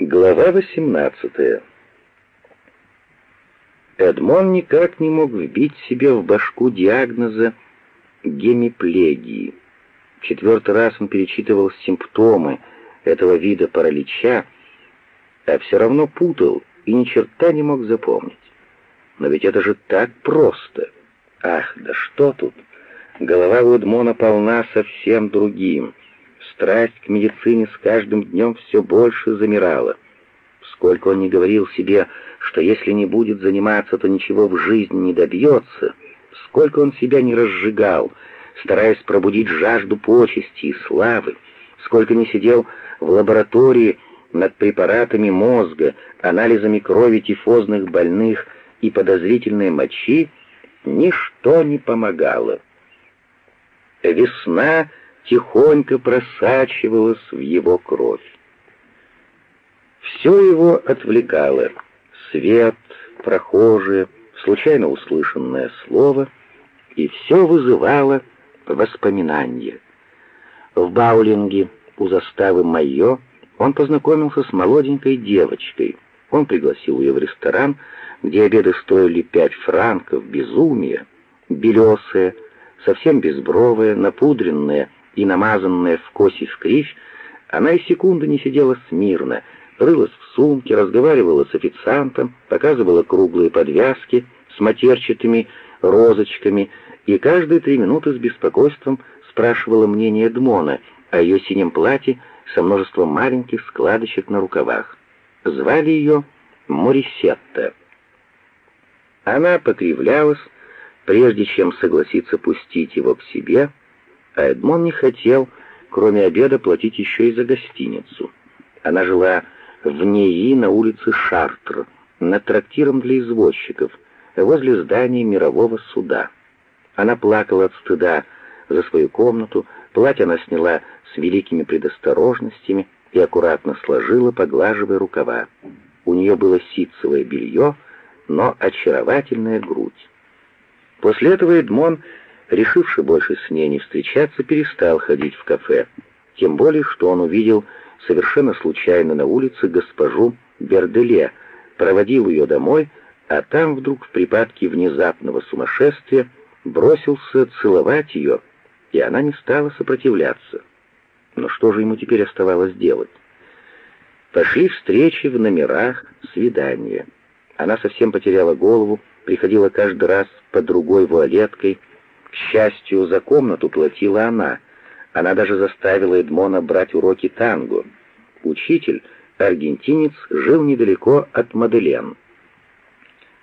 Глава 18 Эдмон никак не мог вбить себе в башку диагноза гемиплегии. Четвертый раз он перечитывал симптомы этого вида паралича, а все равно путал и ни черта не мог запомнить. Но ведь это же так просто. Ах, да что тут? Голова у Эдмона полна совсем другим — Страсть к медицине с каждым днем все больше замирала. Сколько он не говорил себе, что если не будет заниматься, то ничего в жизни не добьется, сколько он себя не разжигал, стараясь пробудить жажду почести и славы, сколько не сидел в лаборатории над препаратами мозга, анализами крови тифозных больных и подозрительной мочи, ничто не помогало. Весна тихонько просачивалась в его кровь. Все его отвлекало. Свет, прохожие, случайно услышанное слово, и все вызывало воспоминания. В Баулинге у заставы Майо он познакомился с молоденькой девочкой. Он пригласил ее в ресторан, где обеды стоили пять франков, безумие, белесая, совсем безбровая, напудренная, и намазанная в коси в она и секунды не сидела смирно, рылась в сумке, разговаривала с официантом, показывала круглые подвязки с матерчатыми розочками и каждые три минуты с беспокойством спрашивала мнение Эдмона о ее синем платье со множеством маленьких складочек на рукавах. Звали ее Морисетта. Она покривлялась, прежде чем согласиться пустить его к себе, а Эдмон не хотел, кроме обеда, платить еще и за гостиницу. Она жила в НИИ на улице Шартр, над трактиром для извозчиков, возле здания мирового суда. Она плакала от стыда за свою комнату, платье она сняла с великими предосторожностями и аккуратно сложила, поглаживая рукава. У нее было ситцевое белье, но очаровательная грудь. После этого Эдмон решивший больше с ней не встречаться, перестал ходить в кафе. Тем более, что он увидел совершенно случайно на улице госпожу Берделе, проводил ее домой, а там вдруг в припадке внезапного сумасшествия бросился целовать ее, и она не стала сопротивляться. Но что же ему теперь оставалось делать? Пошли встречи в номерах, свидания. Она совсем потеряла голову, приходила каждый раз под другой вуалеткой, к счастью, за комнату платила она. Она даже заставила Эдмона брать уроки танго. Учитель, аргентинец, жил недалеко от Маделен.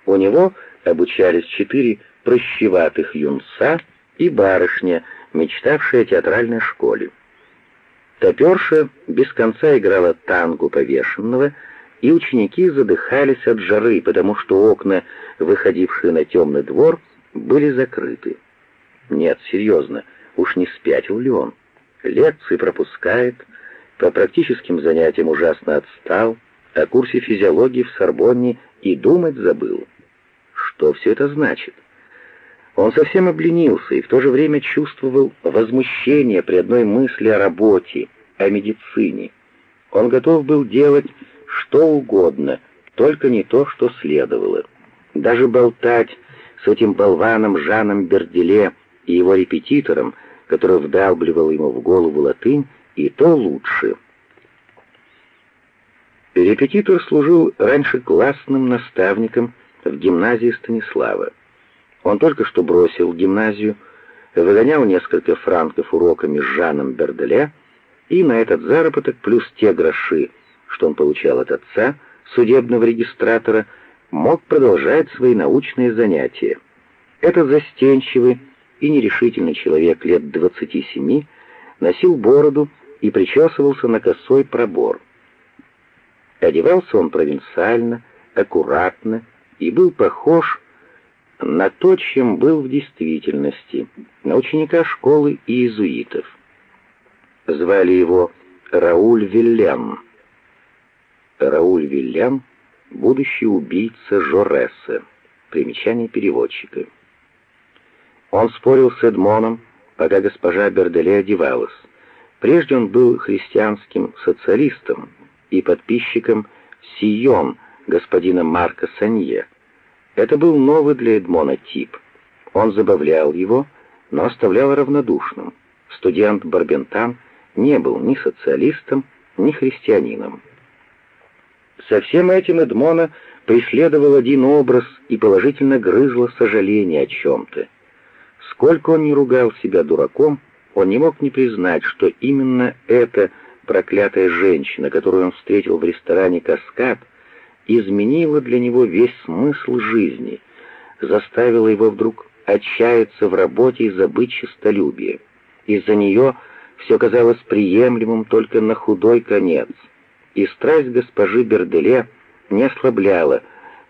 У него обучались четыре прощеватых юнца и барышня, мечтавшая о театральной школе. Топерша без конца играла танго повешенного, и ученики задыхались от жары, потому что окна, выходившие на темный двор, были закрыты. Нет, серьезно, уж не спятил ли он? Лекции пропускает, по практическим занятиям ужасно отстал, о курсе физиологии в Сорбонне и думать забыл. Что все это значит? Он совсем обленился и в то же время чувствовал возмущение при одной мысли о работе, о медицине. Он готов был делать что угодно, только не то, что следовало. Даже болтать с этим болваном Жаном Берделе и его репетитором, который вдалбливал ему в голову латынь, и то лучше. Репетитор служил раньше классным наставником в гимназии Станислава. Он только что бросил гимназию, выгонял несколько франков уроками с Жаном Берделе, и на этот заработок плюс те гроши, что он получал от отца, судебного регистратора, мог продолжать свои научные занятия. Этот застенчивый, и нерешительный человек лет двадцати семи носил бороду и причесывался на косой пробор. Одевался он провинциально, аккуратно и был похож на то, чем был в действительности, на ученика школы иезуитов. Звали его Рауль Вильям. Рауль Вильям — будущий убийца Жореса. Примечание переводчика. Он спорил с Эдмоном, пока госпожа Берделе одевалась. Прежде он был христианским социалистом, и подписчиком Сион, господина Марка Санье. Это был новый для Эдмона тип. Он забавлял его, но оставлял равнодушным. Студент Барбентан не был ни социалистом, ни христианином. Со всем этим Эдмона преследовал один образ и положительно грызло сожаление о чем-то. Сколько он не ругал себя дураком, он не мог не признать, что именно эта проклятая женщина, которую он встретил в ресторане «Каскад», изменила для него весь смысл жизни, заставила его вдруг отчаяться в работе и забыть честолюбие. Из-за нее все казалось приемлемым только на худой конец, и страсть госпожи Берделе не ослабляла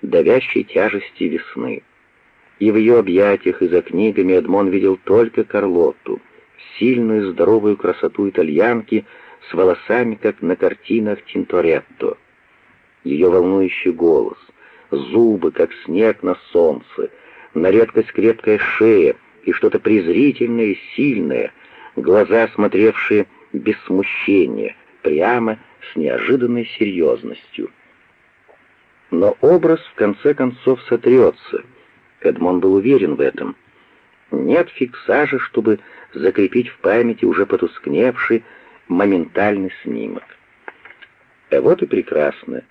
давящей тяжести весны. И в ее объятиях и за книгами Эдмон видел только Карлотту, сильную здоровую красоту итальянки с волосами, как на картинах Тинторетто. Ее волнующий голос, зубы, как снег на солнце, на редкость крепкая шея и что-то презрительное и сильное, глаза, смотревшие без смущения, прямо с неожиданной серьезностью. Но образ в конце концов сотрется. Эдмон был уверен в этом. Нет фиксажа, чтобы закрепить в памяти уже потускневший моментальный снимок. А вот и прекрасно.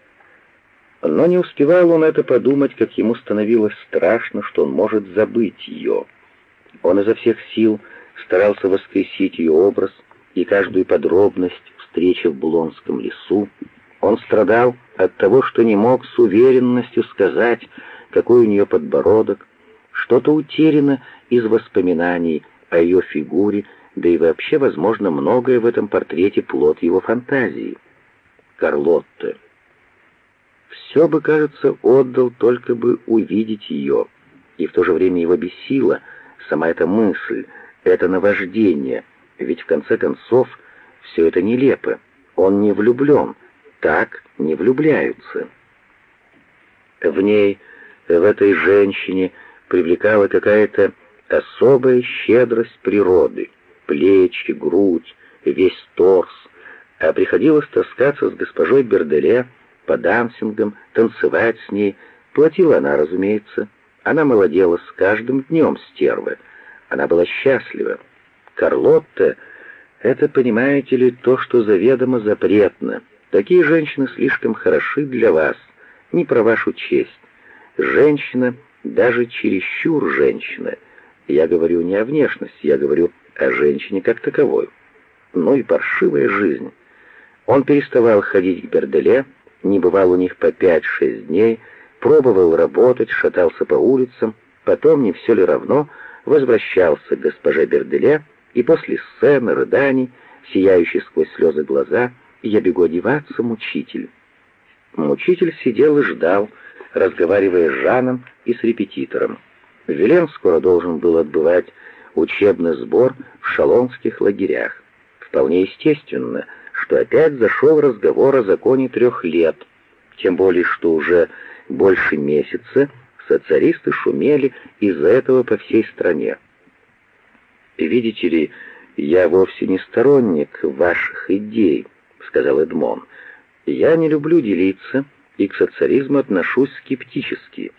Но не успевал он это подумать, как ему становилось страшно, что он может забыть ее. Он изо всех сил старался воскресить ее образ и каждую подробность встречи в Булонском лесу. Он страдал от того, что не мог с уверенностью сказать, какой у нее подбородок, что-то утеряно из воспоминаний о ее фигуре, да и вообще, возможно, многое в этом портрете плод его фантазии. Карлотта. Все бы, кажется, отдал, только бы увидеть ее, и в то же время его бесила сама эта мысль, это наваждение, ведь в конце концов все это нелепо. Он не влюблен, так не влюбляются. В ней, в этой женщине, привлекала какая-то особая щедрость природы, плечи, грудь, весь торс, а приходилось таскаться с госпожой Берделе по дансингам, танцевать с ней. Платила она, разумеется. Она молодела с каждым днем стервы. Она была счастлива. Карлотта — это, понимаете ли, то, что заведомо запретно. Такие женщины слишком хороши для вас, не про вашу честь. Женщина, даже чересчур женщина. Я говорю не о внешности, я говорю о женщине как таковой. Ну и паршивая жизнь. Он переставал ходить к Берделе, не бывал у них по пять-шесть дней, пробовал работать, шатался по улицам, потом, не все ли равно, возвращался к госпоже Берделе, и после сцены, рыданий, сияющий сквозь слезы глаза, «Я бегу одеваться, мучитель». Мучитель сидел и ждал, разговаривая с Жаном и с репетитором. Вилен скоро должен был отбывать учебный сбор в шалонских лагерях. Вполне естественно, что опять зашел разговор о законе трех лет, тем более что уже больше месяца социалисты шумели из-за этого по всей стране. «Видите ли, я вовсе не сторонник ваших идей», — сказал Эдмон. «Я не люблю делиться и к социализму отношусь скептически.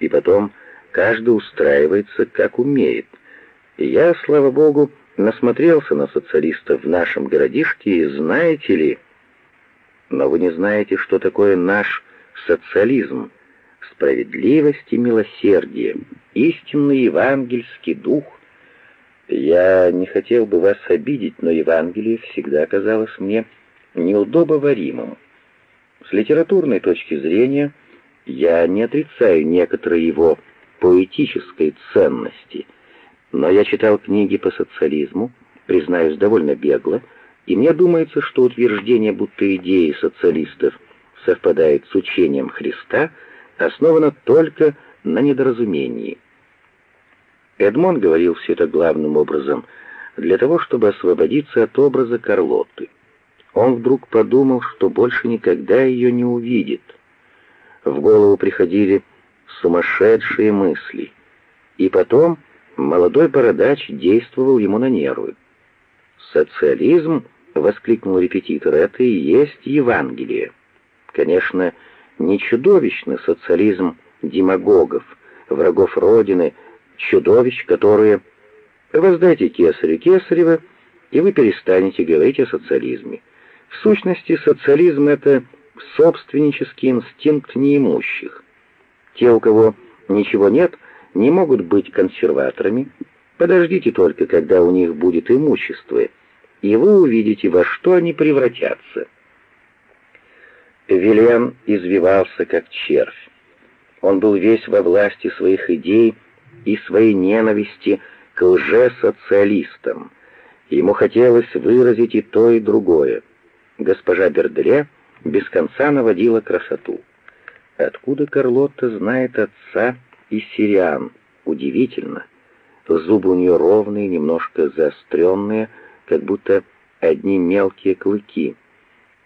И потом, каждый устраивается, как умеет. И я, слава богу, насмотрелся на социалистов в нашем городишке, и знаете ли... Но вы не знаете, что такое наш социализм, справедливость и милосердие, истинный евангельский дух. Я не хотел бы вас обидеть, но Евангелие всегда казалось мне неудобоваримым. С литературной точки зрения я не отрицаю некоторые его поэтической ценности, но я читал книги по социализму, признаюсь, довольно бегло, и мне думается, что утверждение, будто идеи социалистов совпадают с учением Христа, основано только на недоразумении. Эдмон говорил все это главным образом для того, чтобы освободиться от образа Карлотты. Он вдруг подумал, что больше никогда ее не увидит. В голову приходили сумасшедшие мысли. И потом молодой бородач действовал ему на нервы. Социализм — воскликнул репетитор, — это и есть Евангелие. Конечно, не чудовищный социализм демагогов, врагов Родины, чудовищ, которые... Воздайте кесарю кесарева, и вы перестанете говорить о социализме. В сущности, социализм — это собственнический инстинкт неимущих. Те, у кого ничего нет, не могут быть консерваторами. Подождите только, когда у них будет имущество, и вы увидите, во что они превратятся. Вильям извивался, как червь. Он был весь во власти своих идей и своей ненависти к лжесоциалистам. Ему хотелось выразить и то, и другое. Госпожа Берделе без конца наводила красоту. Откуда Карлотта знает отца и сириан? Удивительно. Зубы у нее ровные, немножко заостренные, как будто одни мелкие клыки.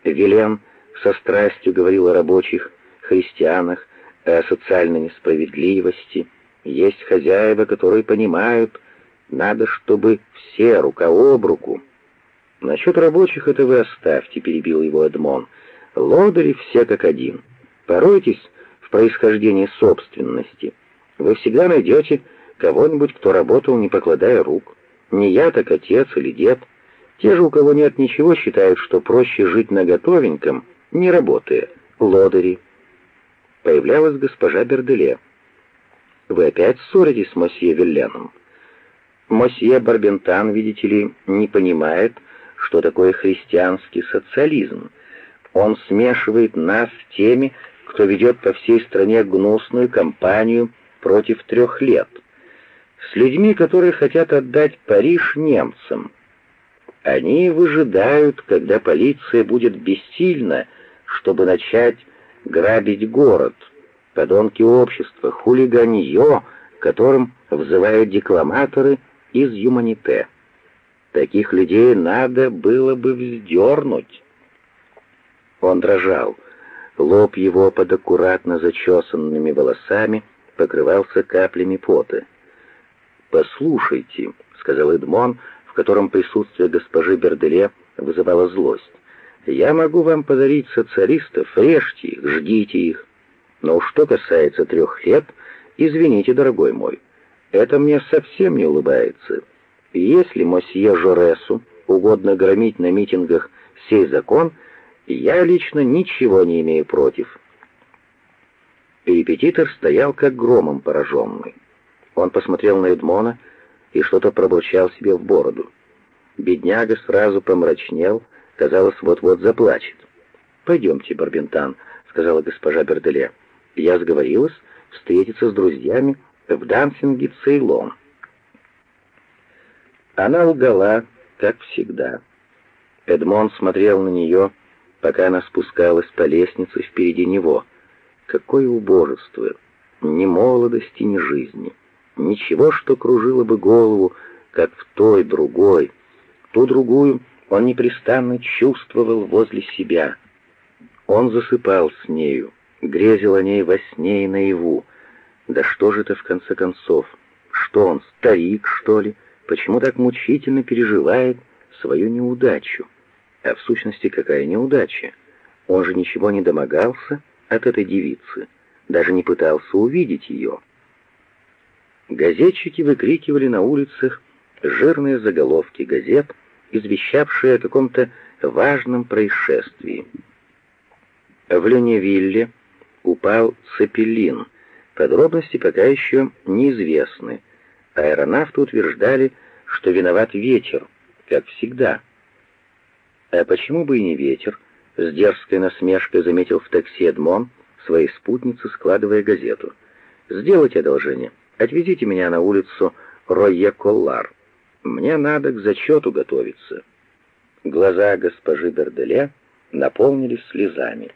Вильям со страстью говорил о рабочих христианах, о социальной несправедливости. Есть хозяева, которые понимают, надо, чтобы все рука об руку. Насчет рабочих это вы оставьте, перебил его Эдмон. Лодыри все как один. Поройтесь в происхождении собственности. Вы всегда найдете кого-нибудь, кто работал, не покладая рук. Не я, так отец или дед. Те же, у кого нет ничего, считают, что проще жить на готовеньком, не работая. Лодыри. Появлялась госпожа Берделе. Вы опять ссоритесь с мосье Вилленом? Мосье Барбентан, видите ли, не понимает, что такое христианский социализм. Он смешивает нас с теми, кто ведет по всей стране гнусную кампанию против трех лет, с людьми, которые хотят отдать Париж немцам. Они выжидают, когда полиция будет бессильна, чтобы начать грабить город. Подонки общества, хулиганье, которым взывают декламаторы из Юманите. Таких людей надо было бы вздернуть. Он дрожал. Лоб его под аккуратно зачесанными волосами покрывался каплями пота. «Послушайте», — сказал Эдмон, в котором присутствие госпожи Берделе вызывало злость. «Я могу вам подарить социалистов, режьте их, ждите их. Но что касается трех лет, извините, дорогой мой, это мне совсем не улыбается. Если мосье Жоресу угодно громить на митингах сей закон — я лично ничего не имею против. Репетитор стоял как громом пораженный. Он посмотрел на Эдмона и что-то пробурчал себе в бороду. Бедняга сразу помрачнел, казалось, вот-вот заплачет. «Пойдемте, Барбентан», — сказала госпожа Берделе. «Я сговорилась встретиться с друзьями в дансинге Цейлон». Она лгала, как всегда. Эдмон смотрел на нее, — пока она спускалась по лестнице впереди него. Какое убожество! Ни молодости, ни жизни. Ничего, что кружило бы голову, как в той другой. Ту другую он непрестанно чувствовал возле себя. Он засыпал с нею, грезил о ней во сне и наяву. Да что же это в конце концов? Что он, старик, что ли? Почему так мучительно переживает свою неудачу? А в сущности, какая неудача? Он же ничего не домогался от этой девицы, даже не пытался увидеть ее. Газетчики выкрикивали на улицах жирные заголовки газет, извещавшие о каком-то важном происшествии. В Леневилле упал цепелин. Подробности пока еще неизвестны. Аэронавты утверждали, что виноват ветер, как всегда — «А почему бы и не ветер?» — с дерзкой насмешкой заметил в такси Эдмон своей спутницы, складывая газету. «Сделайте одолжение. Отвезите меня на улицу Ройе-Коллар. Мне надо к зачету готовиться». Глаза госпожи Берделе наполнились слезами.